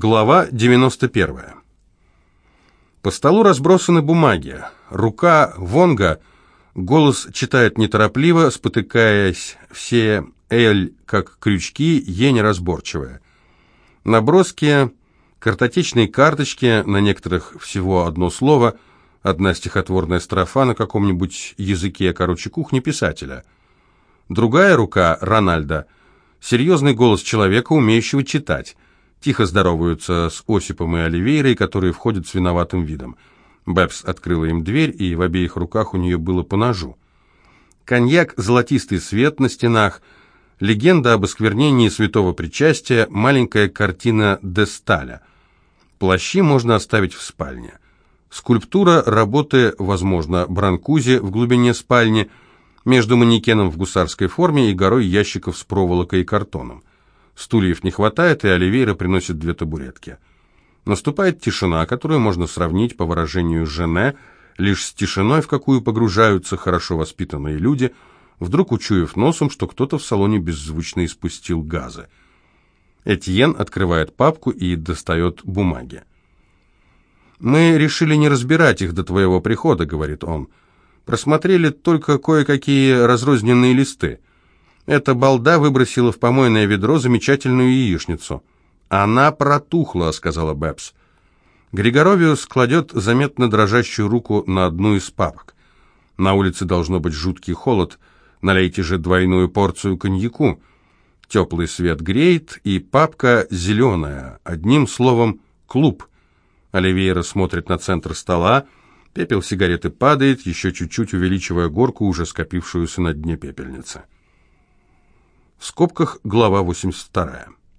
Глава 91. По столу разбросаны бумаги. Рука Вонга, голос читает неторопливо, спотыкаясь, все «эль» как крючки, «е» неразборчивая. Наброски, картотечные карточки, на некоторых всего одно слово, одна стихотворная строфа на каком-нибудь языке, короче, кухни писателя. Другая рука, Рональда, серьезный голос человека, умеющего читать – Тихо здороваются с Осипом и Оливейрой, которые входят с виноватым видом. Бэбс открыла им дверь, и в обеих руках у нее было по ножу. Коньяк, золотистый свет на стенах, легенда об осквернении святого причастия, маленькая картина Десталя. Плащи можно оставить в спальне. Скульптура работы, возможно, Бранкузи в глубине спальни, между манекеном в гусарской форме и горой ящиков с проволокой и картоном. Стульев не хватает, и Оливейра приносит две табуретки. Наступает тишина, которую можно сравнить, по выражению Жене, лишь с тишиной, в какую погружаются хорошо воспитанные люди, вдруг учуяв носом, что кто-то в салоне беззвучно испустил газы. Этьен открывает папку и достает бумаги. «Мы решили не разбирать их до твоего прихода», — говорит он. «Просмотрели только кое-какие разрозненные листы. Эта балда выбросила в помойное ведро замечательную яичницу. «Она протухла», — сказала Бэбс. Григоровиус кладет заметно дрожащую руку на одну из папок. На улице должно быть жуткий холод. Налейте же двойную порцию коньяку. Теплый свет греет, и папка зеленая. Одним словом, клуб. Оливейра смотрит на центр стола. Пепел сигареты падает, еще чуть-чуть увеличивая горку, уже скопившуюся на дне пепельницы. В скобках глава 82.